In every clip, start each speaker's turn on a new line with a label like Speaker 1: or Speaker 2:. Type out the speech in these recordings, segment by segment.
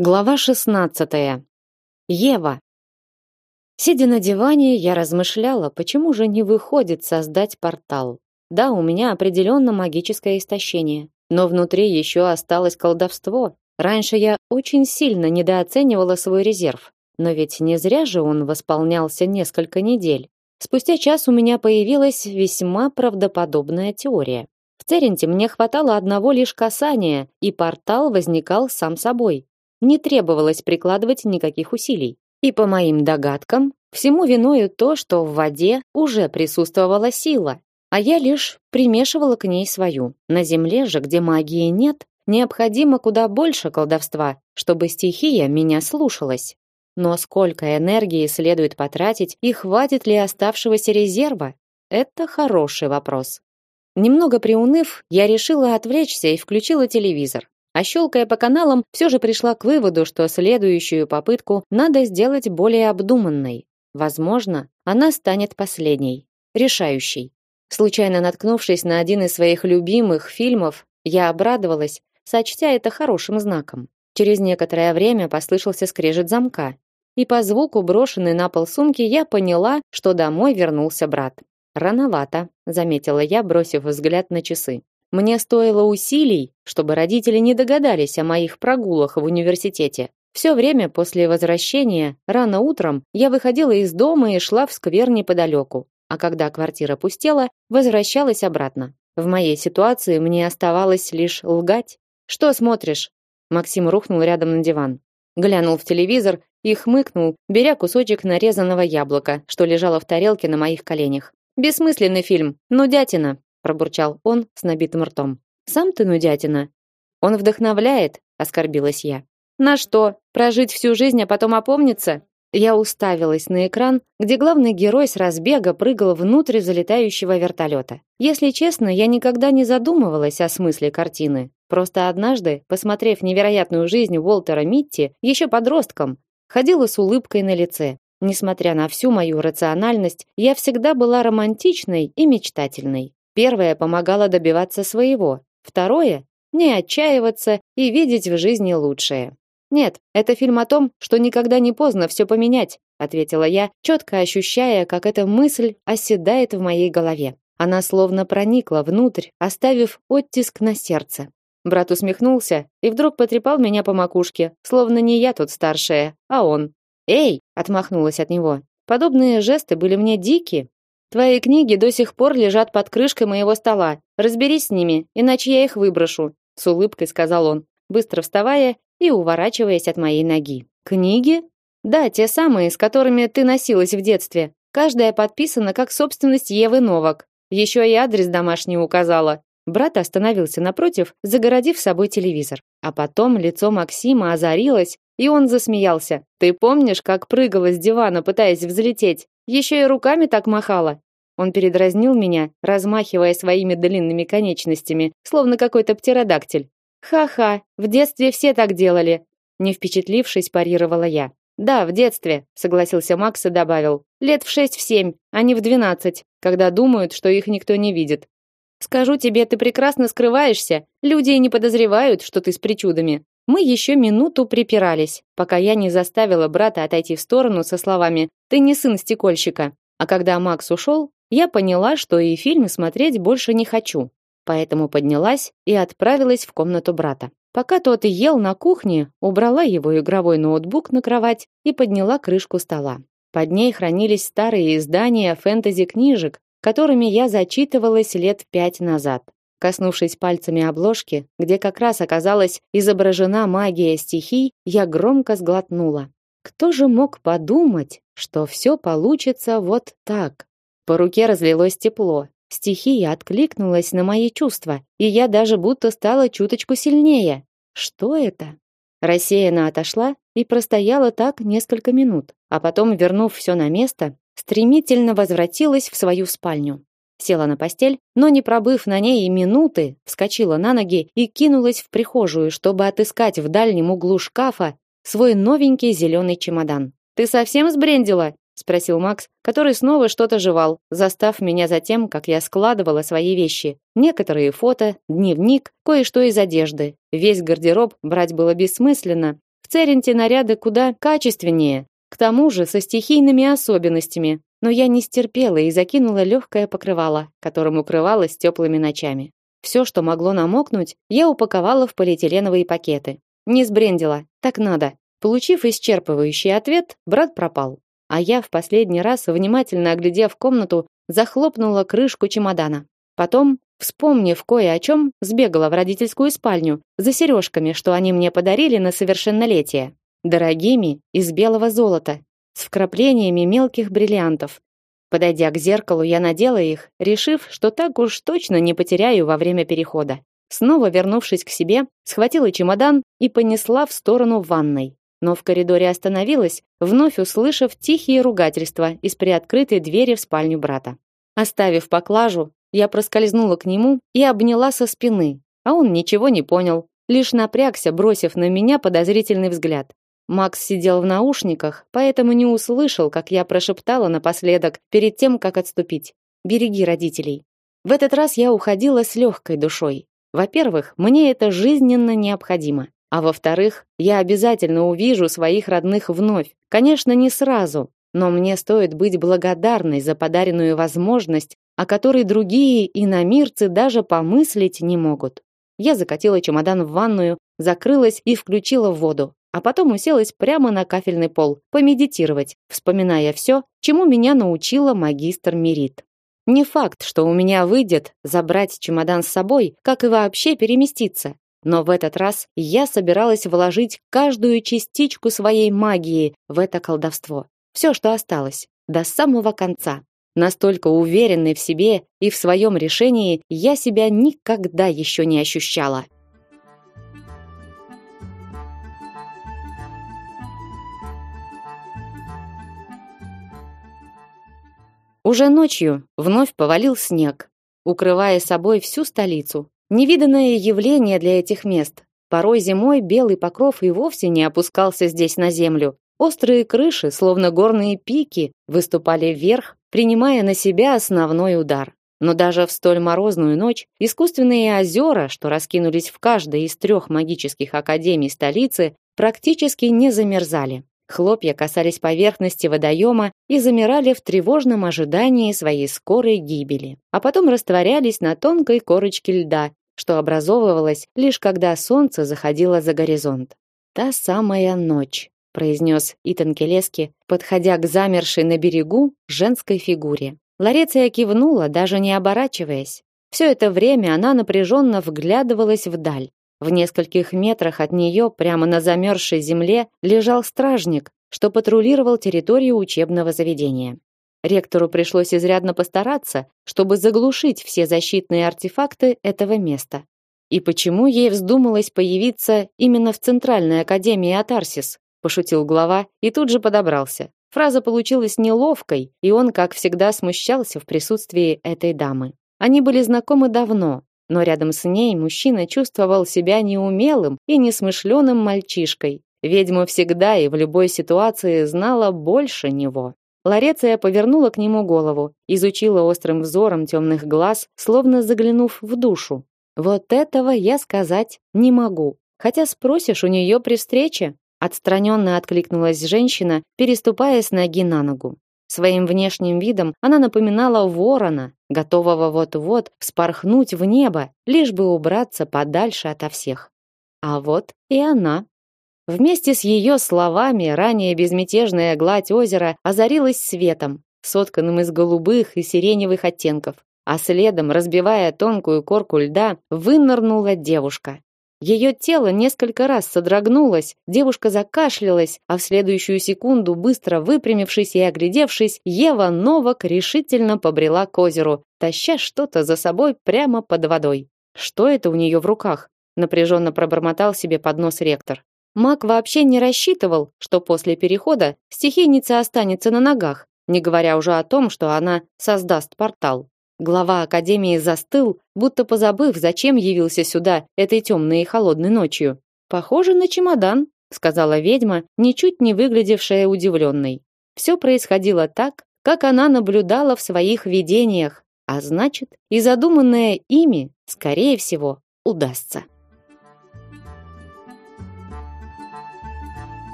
Speaker 1: Глава 16. Ева. Сидя на диване, я размышляла, почему же не выходит создать портал. Да, у меня определенно магическое истощение, но внутри еще осталось колдовство. Раньше я очень сильно недооценивала свой резерв, но ведь не зря же он восполнялся несколько недель. Спустя час у меня появилась весьма правдоподобная теория. В Церенте мне хватало одного лишь касания, и портал возникал сам собой не требовалось прикладывать никаких усилий. И по моим догадкам, всему виною то, что в воде уже присутствовала сила, а я лишь примешивала к ней свою. На земле же, где магии нет, необходимо куда больше колдовства, чтобы стихия меня слушалась. Но сколько энергии следует потратить и хватит ли оставшегося резерва? Это хороший вопрос. Немного приуныв, я решила отвлечься и включила телевизор. А щелкая по каналам, все же пришла к выводу, что следующую попытку надо сделать более обдуманной. Возможно, она станет последней, решающей. Случайно наткнувшись на один из своих любимых фильмов, я обрадовалась, сочтя это хорошим знаком. Через некоторое время послышался скрежет замка, и по звуку брошенной на пол сумки я поняла, что домой вернулся брат. Рановато, заметила я, бросив взгляд на часы. Мне стоило усилий, чтобы родители не догадались о моих прогулах в университете. Все время после возвращения, рано утром, я выходила из дома и шла в сквер неподалеку, а когда квартира пустела, возвращалась обратно. В моей ситуации мне оставалось лишь лгать. Что смотришь? Максим рухнул рядом на диван. Глянул в телевизор и хмыкнул, беря кусочек нарезанного яблока, что лежало в тарелке на моих коленях. Бессмысленный фильм, нудятина пробурчал он с набитым ртом. Сам ты нудятина. Он вдохновляет, оскорбилась я. На что? Прожить всю жизнь, а потом опомниться? Я уставилась на экран, где главный герой с разбега прыгал внутрь залетающего вертолета. Если честно, я никогда не задумывалась о смысле картины. Просто однажды, посмотрев невероятную жизнь Уолтера Митти, еще подростком, ходила с улыбкой на лице. Несмотря на всю мою рациональность, я всегда была романтичной и мечтательной. Первое помогало добиваться своего, второе не отчаиваться и видеть в жизни лучшее. Нет, это фильм о том, что никогда не поздно все поменять, ответила я, четко ощущая, как эта мысль оседает в моей голове. Она словно проникла внутрь, оставив оттиск на сердце. Брат усмехнулся и вдруг потрепал меня по макушке, словно не я тут старшая, а он. "Эй", отмахнулась от него. Подобные жесты были мне дикие, Твои книги до сих пор лежат под крышкой моего стола. Разберись с ними, иначе я их выброшу, с улыбкой сказал он, быстро вставая и уворачиваясь от моей ноги. Книги? Да, те самые, с которыми ты носилась в детстве. Каждая подписана как собственность Евы Новак. Еще и адрес домашний указала. Брат остановился напротив, загородив собой телевизор. А потом лицо Максима озарилось, и он засмеялся. Ты помнишь, как прыгала с дивана, пытаясь взлететь? Еще и руками так махала. Он передразнил меня, размахивая своими длинными конечностями, словно какой-то птеродактиль. Ха-ха, в детстве все так делали, не впечатлившись, парировала я. Да, в детстве, согласился Макс и добавил. Лет в шесть, в семь, а не в двенадцать, когда думают, что их никто не видит. Скажу тебе, ты прекрасно скрываешься. Люди и не подозревают, что ты с причудами. Мы еще минуту припирались, пока я не заставила брата отойти в сторону со словами: "Ты не сын стекольщика". А когда Макс ушел, я поняла, что и фильм смотреть больше не хочу. Поэтому поднялась и отправилась в комнату брата. Пока тот ел на кухне, убрала его игровой ноутбук на кровать и подняла крышку стола. Под ней хранились старые издания фэнтези-книжек, которыми я зачитывалась лет пять назад. Коснувшись пальцами обложки, где как раз оказалась изображена магия стихий, я громко сглотнула. Кто же мог подумать, что все получится вот так? По руке разлилось тепло. Стихия откликнулась на мои чувства, и я даже будто стала чуточку сильнее. Что это? Рассеянно отошла и простояла так несколько минут, а потом, вернув все на место, стремительно возвратилась в свою спальню. Села на постель, но не пробыв на ней и минуты, вскочила на ноги и кинулась в прихожую, чтобы отыскать в дальнем углу шкафа свой новенький зеленый чемодан. Ты совсем сбрендила? спросил Макс, который снова что-то жевал, застав меня за тем, как я складывала свои вещи. Некоторые фото, дневник, кое-что из одежды. Весь гардероб брать было бессмысленно. В Церенте наряды куда качественнее, к тому же со стихийными особенностями, но я не стерпела и закинула легкое покрывало, которым укрывалась теплыми ночами. Все, что могло намокнуть, я упаковала в полиэтиленовые пакеты. Не сбрендила, так надо. Получив исчерпывающий ответ, брат пропал. А я в последний раз, внимательно оглядев комнату, захлопнула крышку чемодана. Потом, вспомнив кое о чем, сбегала в родительскую спальню за сережками, что они мне подарили на совершеннолетие. Дорогими, из белого золота, с вкраплениями мелких бриллиантов. Подойдя к зеркалу, я надела их, решив, что так уж точно не потеряю во время перехода. Снова вернувшись к себе, схватила чемодан и понесла в сторону ванной. Но в коридоре остановилась, вновь услышав тихие ругательства из приоткрытой двери в спальню брата. Оставив поклажу, я проскользнула к нему и обняла со спины, а он ничего не понял, лишь напрягся, бросив на меня подозрительный взгляд. Макс сидел в наушниках, поэтому не услышал, как я прошептала напоследок, перед тем, как отступить. «Береги родителей». В этот раз я уходила с легкой душой. Во-первых, мне это жизненно необходимо. А во-вторых, я обязательно увижу своих родных вновь. Конечно, не сразу, но мне стоит быть благодарной за подаренную возможность, о которой другие иномирцы даже помыслить не могут. Я закатила чемодан в ванную, закрылась и включила воду а потом уселась прямо на кафельный пол, помедитировать, вспоминая все, чему меня научила магистр Мирит. Не факт, что у меня выйдет забрать чемодан с собой, как и вообще переместиться. Но в этот раз я собиралась вложить каждую частичку своей магии в это колдовство. Все, что осталось, до самого конца. Настолько уверенной в себе и в своем решении я себя никогда еще не ощущала. Уже ночью вновь повалил снег, укрывая собой всю столицу. Невиданное явление для этих мест. Порой зимой белый покров и вовсе не опускался здесь на землю. Острые крыши, словно горные пики, выступали вверх, принимая на себя основной удар. Но даже в столь морозную ночь искусственные озера, что раскинулись в каждой из трех магических академий столицы, практически не замерзали. Хлопья касались поверхности водоема и замирали в тревожном ожидании своей скорой гибели, а потом растворялись на тонкой корочке льда, что образовывалось лишь когда солнце заходило за горизонт. Та самая ночь, произнес Итан Келески, подходя к замершей на берегу женской фигуре. Лареция кивнула, даже не оборачиваясь. Все это время она напряженно вглядывалась вдаль. В нескольких метрах от нее, прямо на замерзшей земле, лежал стражник, что патрулировал территорию учебного заведения. Ректору пришлось изрядно постараться, чтобы заглушить все защитные артефакты этого места. И почему ей вздумалось появиться именно в Центральной академии Атарсис? пошутил глава и тут же подобрался. Фраза получилась неловкой, и он, как всегда, смущался в присутствии этой дамы. Они были знакомы давно, но рядом с ней мужчина чувствовал себя неумелым и несмышленым мальчишкой. Ведьма всегда и в любой ситуации знала больше него. Лареция повернула к нему голову, изучила острым взором темных глаз, словно заглянув в душу. Вот этого я сказать не могу. Хотя спросишь у нее при встрече, отстраненно откликнулась женщина, переступая с ноги на ногу. Своим внешним видом она напоминала ворона, готового вот-вот вспорхнуть в небо, лишь бы убраться подальше ото всех. А вот и она. Вместе с ее словами ранее безмятежная гладь озера озарилась светом, сотканным из голубых и сиреневых оттенков, а следом, разбивая тонкую корку льда, вынырнула девушка. Ее тело несколько раз содрогнулось, девушка закашлялась, а в следующую секунду, быстро выпрямившись и оглядевшись, Ева Новак решительно побрела к озеру, таща что-то за собой прямо под водой. Что это у нее в руках? напряженно пробормотал себе под нос ректор. Маг вообще не рассчитывал, что после перехода стихийница останется на ногах, не говоря уже о том, что она создаст портал. Глава Академии застыл, будто позабыв, зачем явился сюда этой темной и холодной ночью. «Похоже на чемодан», — сказала ведьма, ничуть не выглядевшая удивленной. Все происходило так, как она наблюдала в своих видениях, а значит, и задуманное ими, скорее всего, удастся.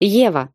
Speaker 1: Ева.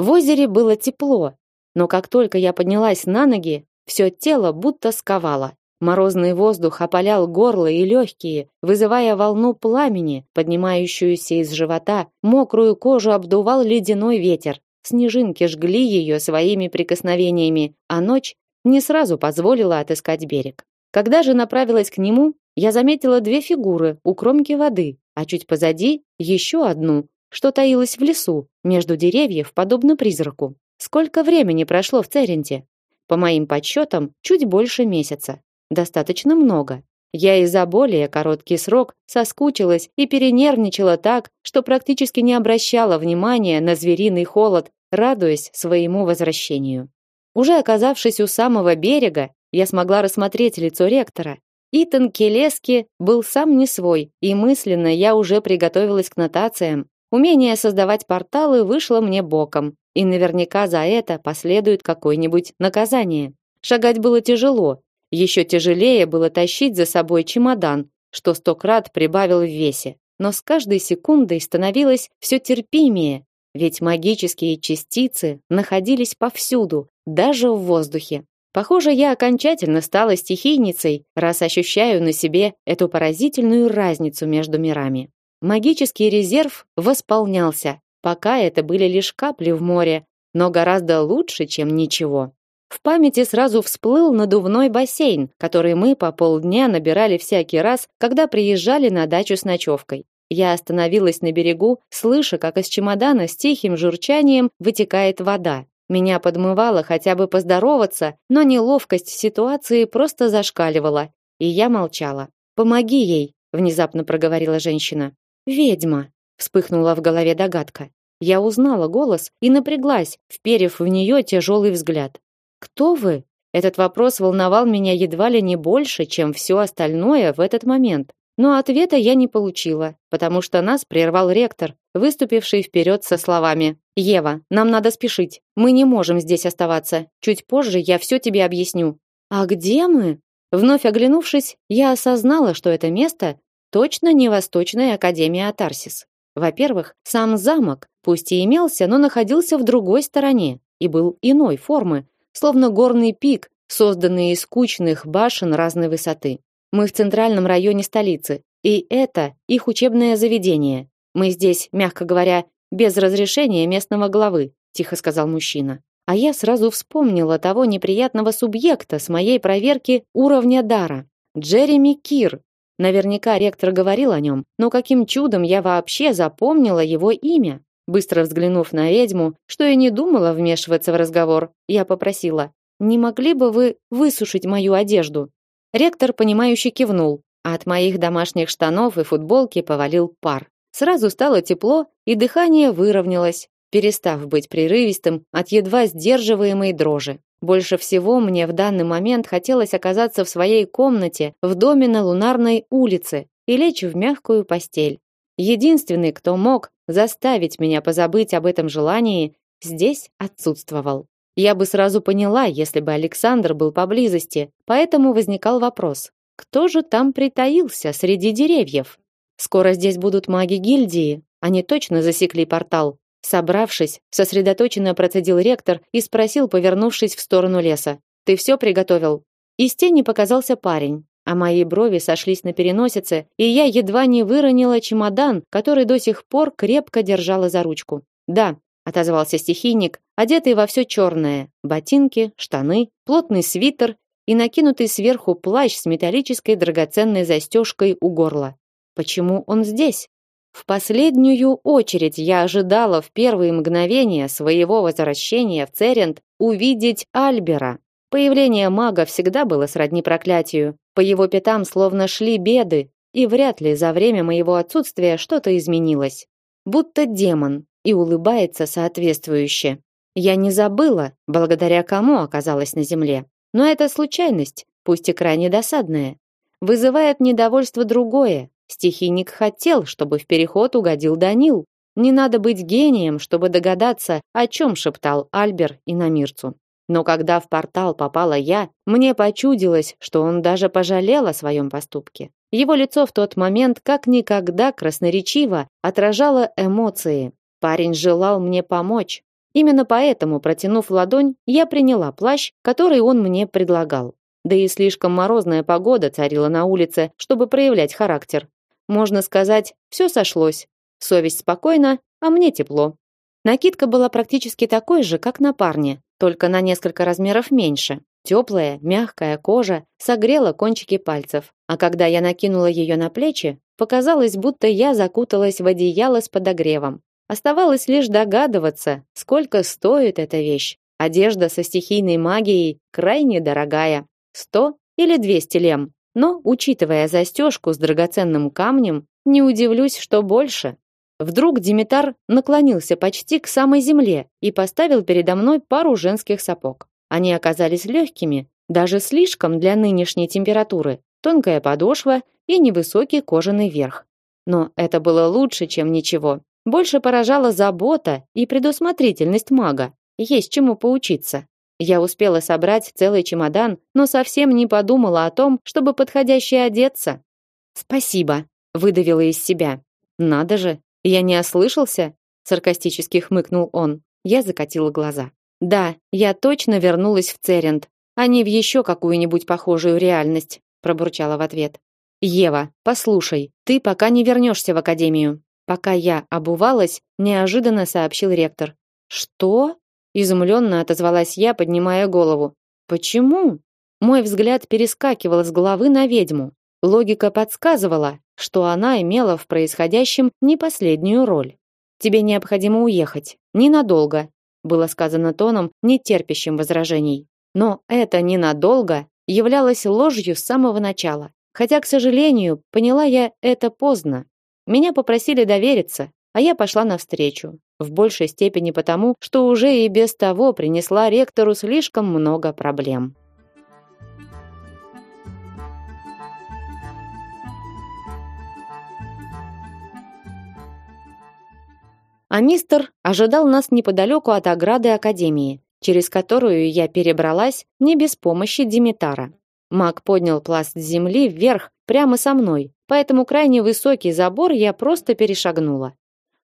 Speaker 1: В озере было тепло, но как только я поднялась на ноги, все тело будто сковало. Морозный воздух опалял горло и легкие, вызывая волну пламени, поднимающуюся из живота, мокрую кожу обдувал ледяной ветер. Снежинки жгли ее своими прикосновениями, а ночь не сразу позволила отыскать берег. Когда же направилась к нему, я заметила две фигуры у кромки воды, а чуть позади еще одну, что таилась в лесу, между деревьев, подобно призраку. Сколько времени прошло в Церенте? По моим подсчетам, чуть больше месяца. Достаточно много. Я и за более короткий срок соскучилась и перенервничала так, что практически не обращала внимания на звериный холод, радуясь своему возвращению. Уже оказавшись у самого берега, я смогла рассмотреть лицо ректора. Итан Келески был сам не свой, и мысленно я уже приготовилась к нотациям. Умение создавать порталы вышло мне боком, и наверняка за это последует какое-нибудь наказание. Шагать было тяжело, еще тяжелее было тащить за собой чемодан, что сто крат прибавил в весе. Но с каждой секундой становилось все терпимее, ведь магические частицы находились повсюду, даже в воздухе. Похоже, я окончательно стала стихийницей, раз ощущаю на себе эту поразительную разницу между мирами. Магический резерв восполнялся, пока это были лишь капли в море, но гораздо лучше, чем ничего. В памяти сразу всплыл надувной бассейн, который мы по полдня набирали всякий раз, когда приезжали на дачу с ночевкой. Я остановилась на берегу, слыша, как из чемодана с тихим журчанием вытекает вода. Меня подмывало хотя бы поздороваться, но неловкость ситуации просто зашкаливала, и я молчала. «Помоги ей», — внезапно проговорила женщина. «Ведьма», — вспыхнула в голове догадка. Я узнала голос и напряглась, вперев в нее тяжелый взгляд. Кто вы? Этот вопрос волновал меня едва ли не больше, чем все остальное в этот момент. Но ответа я не получила, потому что нас прервал ректор, выступивший вперед со словами: "Ева, нам надо спешить. Мы не можем здесь оставаться. Чуть позже я все тебе объясню". А где мы? Вновь оглянувшись, я осознала, что это место точно не Восточная академия Атарсис. Во-первых, сам замок, пусть и имелся, но находился в другой стороне и был иной формы, словно горный пик, созданный из скучных башен разной высоты. Мы в центральном районе столицы, и это их учебное заведение. Мы здесь, мягко говоря, без разрешения местного главы, тихо сказал мужчина. А я сразу вспомнила того неприятного субъекта с моей проверки уровня дара. Джереми Кир. Наверняка ректор говорил о нем, но каким чудом я вообще запомнила его имя? Быстро взглянув на ведьму, что и не думала вмешиваться в разговор, я попросила: "Не могли бы вы высушить мою одежду?" Ректор понимающе кивнул, а от моих домашних штанов и футболки повалил пар. Сразу стало тепло, и дыхание выровнялось, перестав быть прерывистым от едва сдерживаемой дрожи. Больше всего мне в данный момент хотелось оказаться в своей комнате в доме на Лунарной улице и лечь в мягкую постель. Единственный, кто мог заставить меня позабыть об этом желании, здесь отсутствовал. Я бы сразу поняла, если бы Александр был поблизости, поэтому возникал вопрос: кто же там притаился среди деревьев? Скоро здесь будут маги гильдии, они точно засекли портал. Собравшись, сосредоточенно процедил ректор и спросил, повернувшись в сторону леса: "Ты все приготовил?" Из тени показался парень а мои брови сошлись на переносице, и я едва не выронила чемодан, который до сих пор крепко держала за ручку. "Да", отозвался стихийник, одетый во все черное: ботинки, штаны, плотный свитер и накинутый сверху плащ с металлической драгоценной застежкой у горла. Почему он здесь? В последнюю очередь я ожидала в первые мгновения своего возвращения в Церент увидеть Альбера. Появление мага всегда было сродни проклятию, по его пятам словно шли беды, и вряд ли за время моего отсутствия что-то изменилось. Будто демон и улыбается соответствующе. Я не забыла, благодаря кому оказалась на земле. Но это случайность, пусть и крайне досадная. Вызывает недовольство другое. Стихийник хотел, чтобы в переход угодил Данил. Не надо быть гением, чтобы догадаться, о чем шептал Альбер и Намирцу. Но когда в портал попала я, мне почудилось, что он даже пожалел о своем поступке. Его лицо в тот момент как никогда красноречиво отражало эмоции. Парень желал мне помочь. Именно поэтому, протянув ладонь, я приняла плащ, который он мне предлагал. Да и слишком морозная погода царила на улице, чтобы проявлять характер. Можно сказать, все сошлось. Совесть спокойна, а мне тепло. Накидка была практически такой же, как на парне, только на несколько размеров меньше. Теплая, мягкая кожа согрела кончики пальцев, а когда я накинула ее на плечи, показалось, будто я закуталась в одеяло с подогревом. Оставалось лишь догадываться, сколько стоит эта вещь. Одежда со стихийной магией крайне дорогая. Сто или двести лем. Но, учитывая застежку с драгоценным камнем, не удивлюсь, что больше. Вдруг Димитар наклонился почти к самой земле и поставил передо мной пару женских сапог. Они оказались легкими, даже слишком для нынешней температуры. Тонкая подошва и невысокий кожаный верх. Но это было лучше, чем ничего. Больше поражала забота и предусмотрительность мага. Есть чему поучиться. Я успела собрать целый чемодан, но совсем не подумала о том, чтобы подходяще одеться. Спасибо, выдавила из себя. Надо же, я не ослышался, саркастически хмыкнул он. Я закатила глаза. Да, я точно вернулась в Церент, а не в еще какую-нибудь похожую реальность, пробурчала в ответ. Ева, послушай, ты пока не вернешься в академию. Пока я обувалась, неожиданно сообщил ректор. Что? Изумленно отозвалась я, поднимая голову. Почему? Мой взгляд перескакивал с головы на ведьму. Логика подсказывала, что она имела в происходящем не последнюю роль. Тебе необходимо уехать, ненадолго, было сказано тоном, не терпящим возражений. Но это ненадолго являлось ложью с самого начала. Хотя, к сожалению, поняла я это поздно. Меня попросили довериться, а я пошла навстречу. В большей степени потому, что уже и без того принесла ректору слишком много проблем. А мистер ожидал нас неподалеку от ограды академии, через которую я перебралась не без помощи Димитара. Маг поднял пласт земли вверх прямо со мной, поэтому крайне высокий забор я просто перешагнула.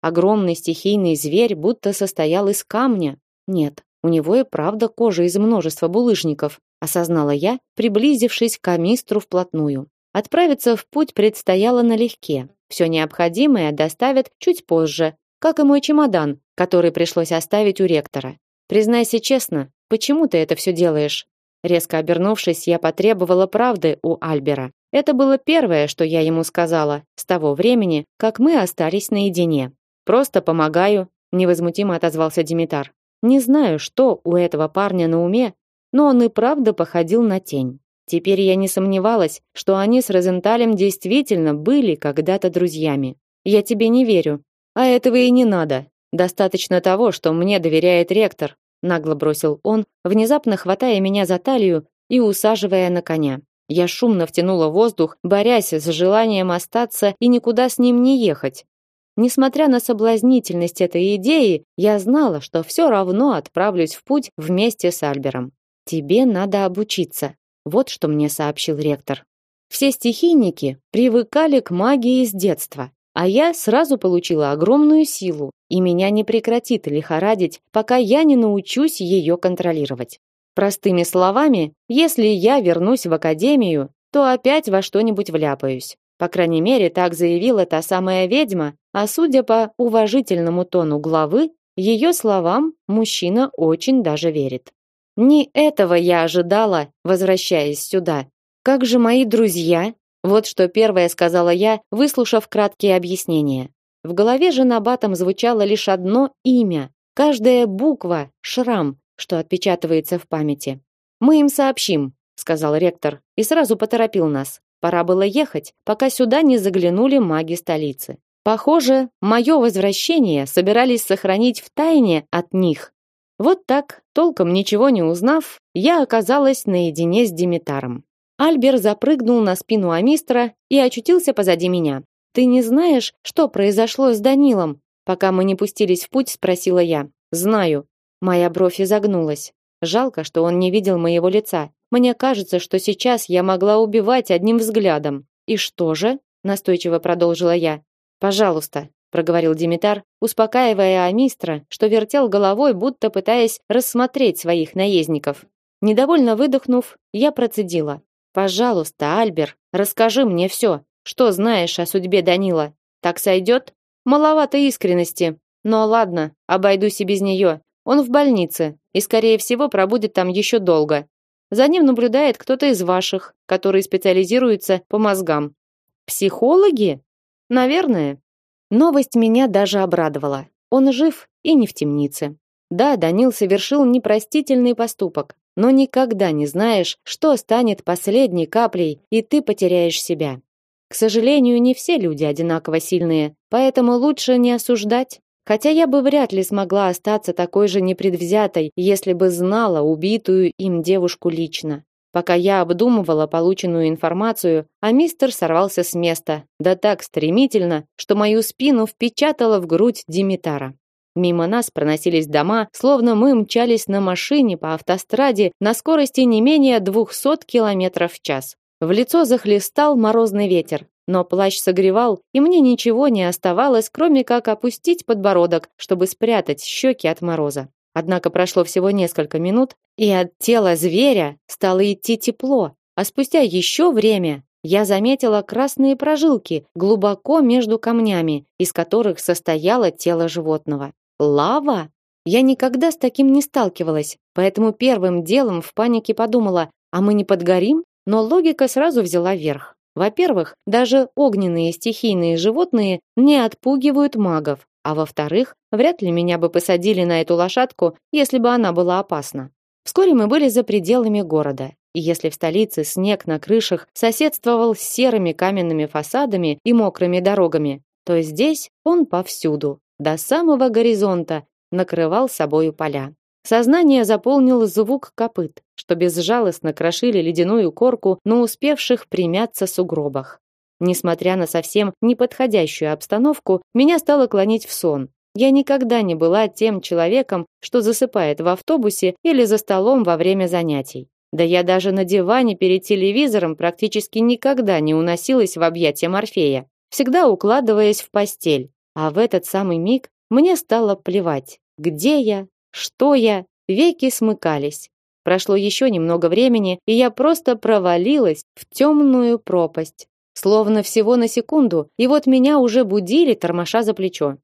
Speaker 1: Огромный стихийный зверь будто состоял из камня. Нет, у него и правда кожа из множества булыжников, осознала я, приблизившись к мистру вплотную. Отправиться в путь предстояло налегке. Все необходимое доставят чуть позже, как и мой чемодан, который пришлось оставить у ректора. Признайся честно, почему ты это все делаешь? Резко обернувшись, я потребовала правды у Альбера. Это было первое, что я ему сказала с того времени, как мы остались наедине. Просто помогаю, невозмутимо отозвался Димитар. Не знаю, что у этого парня на уме, но он и правда походил на тень. Теперь я не сомневалась, что они с Розенталем действительно были когда-то друзьями. Я тебе не верю, а этого и не надо. Достаточно того, что мне доверяет ректор, нагло бросил он, внезапно хватая меня за талию и усаживая на коня. Я шумно втянула воздух, борясь с желанием остаться и никуда с ним не ехать. Несмотря на соблазнительность этой идеи, я знала, что все равно отправлюсь в путь вместе с Альбером. Тебе надо обучиться, вот что мне сообщил ректор. Все стихийники привыкали к магии с детства, а я сразу получила огромную силу, и меня не прекратит лихорадить, пока я не научусь ее контролировать. Простыми словами, если я вернусь в академию, то опять во что-нибудь вляпаюсь. По крайней мере, так заявила та самая ведьма, а судя по уважительному тону главы, ее словам мужчина очень даже верит. Не этого я ожидала, возвращаясь сюда. Как же мои друзья? Вот что первое сказала я, выслушав краткие объяснения. В голове же набатом звучало лишь одно имя. Каждая буква шрам, что отпечатывается в памяти. Мы им сообщим, сказал ректор и сразу поторопил нас. Пора было ехать, пока сюда не заглянули маги столицы. Похоже, мое возвращение собирались сохранить в тайне от них. Вот так, толком ничего не узнав, я оказалась наедине с Димитаром. Альбер запрыгнул на спину Амистра и очутился позади меня. Ты не знаешь, что произошло с Данилом? Пока мы не пустились в путь, спросила я. Знаю. Моя бровь изогнулась. Жалко, что он не видел моего лица. Мне кажется, что сейчас я могла убивать одним взглядом. И что же? настойчиво продолжила я. Пожалуйста, проговорил Димитар, успокаивая Амистра, что вертел головой, будто пытаясь рассмотреть своих наездников. Недовольно выдохнув, я процедила: "Пожалуйста, Альбер, расскажи мне все, что знаешь о судьбе Данила. Так сойдет? Маловато искренности. Но ладно, обойдусь и без нее. Он в больнице и, скорее всего, пробудет там еще долго. За ним наблюдает кто-то из ваших, который специализируется по мозгам. Психологи? Наверное. Новость меня даже обрадовала. Он жив и не в темнице. Да, Данил совершил непростительный поступок, но никогда не знаешь, что станет последней каплей, и ты потеряешь себя. К сожалению, не все люди одинаково сильные, поэтому лучше не осуждать. Хотя я бы вряд ли смогла остаться такой же непредвзятой, если бы знала убитую им девушку лично. Пока я обдумывала полученную информацию, а мистер сорвался с места, да так стремительно, что мою спину впечатало в грудь Димитара. Мимо нас проносились дома, словно мы мчались на машине по автостраде на скорости не менее 200 км в час. В лицо захлестал морозный ветер, но плащ согревал, и мне ничего не оставалось, кроме как опустить подбородок, чтобы спрятать щеки от мороза. Однако прошло всего несколько минут, и от тела зверя стало идти тепло, а спустя еще время я заметила красные прожилки глубоко между камнями, из которых состояло тело животного. Лава? Я никогда с таким не сталкивалась, поэтому первым делом в панике подумала, а мы не подгорим? Но логика сразу взяла верх. Во-первых, даже огненные стихийные животные не отпугивают магов, а во-вторых, вряд ли меня бы посадили на эту лошадку, если бы она была опасна. Вскоре мы были за пределами города, и если в столице снег на крышах соседствовал с серыми каменными фасадами и мокрыми дорогами, то здесь он повсюду, до самого горизонта, накрывал собою поля. Сознание заполнил звук копыт, что безжалостно крошили ледяную корку на успевших примяться сугробах. Несмотря на совсем неподходящую обстановку, меня стало клонить в сон. Я никогда не была тем человеком, что засыпает в автобусе или за столом во время занятий. Да я даже на диване перед телевизором практически никогда не уносилась в объятия Морфея, всегда укладываясь в постель. А в этот самый миг мне стало плевать, где я, что я? Веки смыкались. Прошло еще немного времени, и я просто провалилась в темную пропасть. Словно всего на секунду, и вот меня уже будили, тормоша за плечо.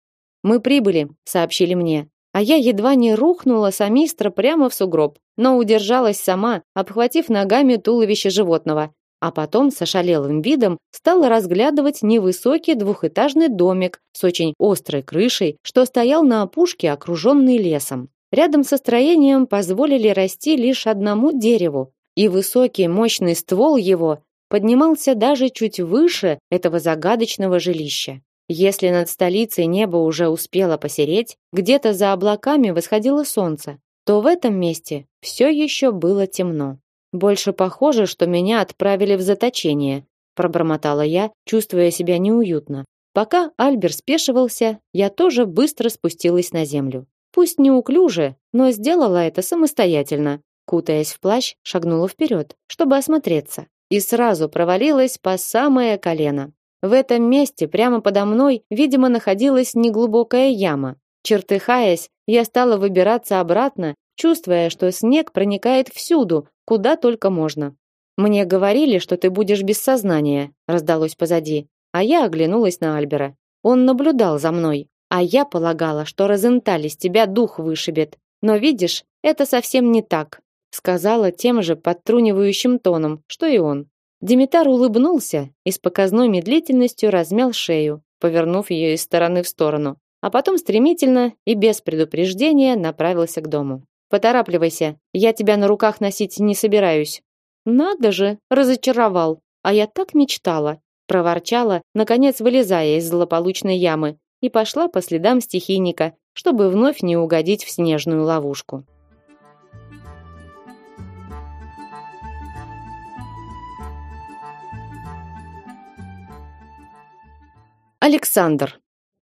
Speaker 1: «Мы прибыли», — сообщили мне. А я едва не рухнула с амистра прямо в сугроб, но удержалась сама, обхватив ногами туловище животного, а потом с ошалелым видом стала разглядывать невысокий двухэтажный домик с очень острой крышей, что стоял на опушке, окруженный лесом. Рядом со строением позволили расти лишь одному дереву, и высокий мощный ствол его поднимался даже чуть выше этого загадочного жилища. Если над столицей небо уже успело посереть, где-то за облаками восходило солнце, то в этом месте все еще было темно. Больше похоже, что меня отправили в заточение, пробормотала я, чувствуя себя неуютно. Пока Альбер спешивался, я тоже быстро спустилась на землю. Пусть неуклюже, но сделала это самостоятельно. Кутаясь в плащ, шагнула вперед, чтобы осмотреться, и сразу провалилась по самое колено. В этом месте прямо подо мной, видимо, находилась неглубокая яма. Чертыхаясь, я стала выбираться обратно, чувствуя, что снег проникает всюду, куда только можно. Мне говорили, что ты будешь без сознания, раздалось позади, а я оглянулась на Альбера. Он наблюдал за мной. А я полагала, что Розенталь из тебя дух вышибет. Но видишь, это совсем не так, сказала тем же подтрунивающим тоном, что и он. Димитар улыбнулся и с показной медлительностью размял шею, повернув ее из стороны в сторону, а потом стремительно и без предупреждения направился к дому. Поторапливайся, я тебя на руках носить не собираюсь. Надо же, разочаровал. А я так мечтала, проворчала, наконец вылезая из злополучной ямы и пошла по следам стихийника, чтобы вновь не угодить в снежную ловушку. Александр.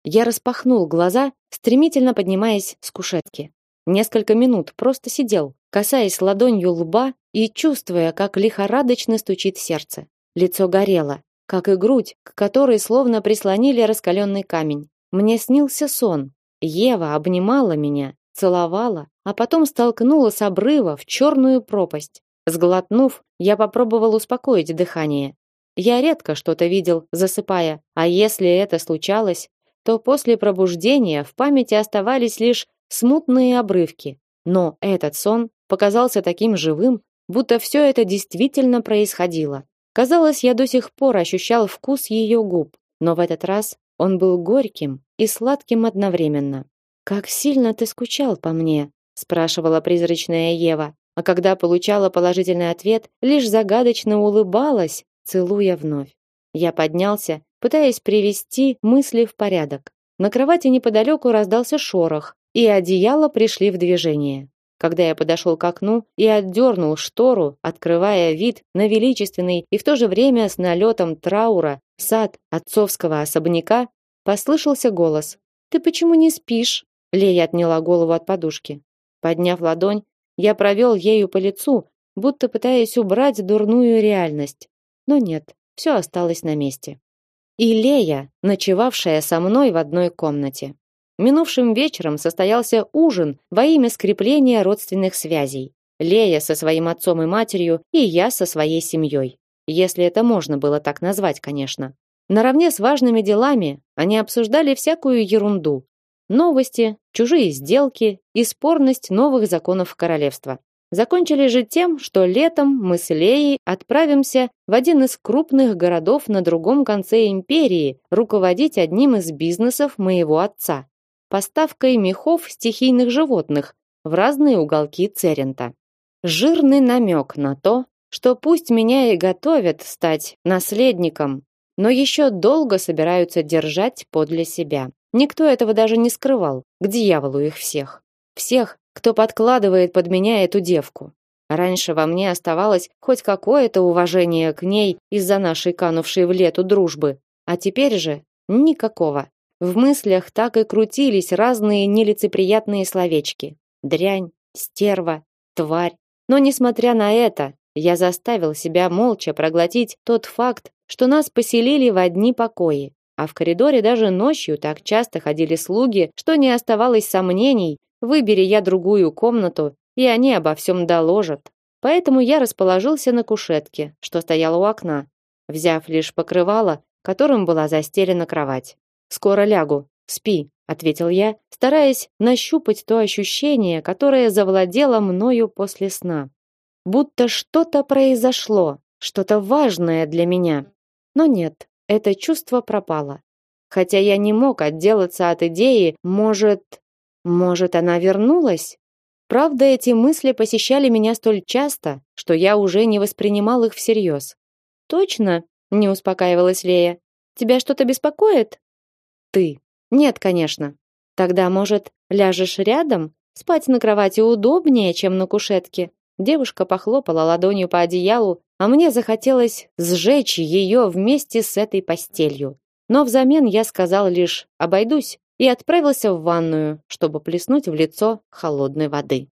Speaker 1: Я распахнул глаза, стремительно поднимаясь с кушетки. Несколько минут просто сидел, касаясь ладонью лба и чувствуя, как лихорадочно стучит сердце. Лицо горело, как и грудь, к которой словно прислонили раскаленный камень. Мне снился сон. Ева обнимала меня, целовала, а потом столкнула с обрыва в черную пропасть. Сглотнув, я попробовал успокоить дыхание. Я редко что-то видел, засыпая, а если это случалось, то после пробуждения в памяти оставались лишь смутные обрывки. Но этот сон показался таким живым, будто все это действительно происходило. Казалось, я до сих пор ощущал вкус ее губ, но в этот раз он был горьким и сладким одновременно. Как сильно ты скучал по мне, спрашивала призрачная Ева, а когда получала положительный ответ, лишь загадочно улыбалась, целуя вновь. Я поднялся, пытаясь привести мысли в порядок. На кровати неподалеку раздался шорох, и одеяла пришли в движение. Когда я подошел к окну и отдернул штору, открывая вид на величественный и в то же время с налетом траура сад отцовского особняка, послышался голос. «Ты почему не спишь?» Лея отняла голову от подушки. Подняв ладонь, я провел ею по лицу, будто пытаясь убрать дурную реальность. Но нет, все осталось на месте. И Лея, ночевавшая со мной в одной комнате. Минувшим вечером состоялся ужин во имя скрепления родственных связей. Лея со своим отцом и матерью, и я со своей семьей. Если это можно было так назвать, конечно. Наравне с важными делами они обсуждали всякую ерунду. Новости, чужие сделки и спорность новых законов королевства. Закончили же тем, что летом мы с Леей отправимся в один из крупных городов на другом конце империи руководить одним из бизнесов моего отца поставкой мехов стихийных животных в разные уголки Церента. Жирный намек на то, что пусть меня и готовят стать наследником, но еще долго собираются держать подле себя. Никто этого даже не скрывал. К дьяволу их всех. Всех, кто подкладывает под меня эту девку. Раньше во мне оставалось хоть какое-то уважение к ней из-за нашей канувшей в лету дружбы, а теперь же никакого. В мыслях так и крутились разные нелицеприятные словечки: дрянь, стерва, тварь. Но несмотря на это, я заставил себя молча проглотить тот факт, что нас поселили в одни покои, а в коридоре даже ночью так часто ходили слуги, что не оставалось сомнений, выбери я другую комнату, и они обо всем доложат. Поэтому я расположился на кушетке, что стояла у окна, взяв лишь покрывало, которым была застелена кровать. Скоро лягу. Спи, ответил я, стараясь нащупать то ощущение, которое завладело мною после сна. Будто что-то произошло, что-то важное для меня. Но нет, это чувство пропало. Хотя я не мог отделаться от идеи, может, может, она вернулась? Правда, эти мысли посещали меня столь часто, что я уже не воспринимал их всерьез. Точно? Не успокаивалась Лея. Тебя что-то беспокоит? Ты. Нет, конечно. Тогда, может, ляжешь рядом? Спать на кровати удобнее, чем на кушетке. Девушка похлопала ладонью по одеялу, а мне захотелось сжечь ее вместе с этой постелью. Но взамен я сказал лишь: "Обойдусь" и отправился в ванную, чтобы плеснуть в лицо холодной воды.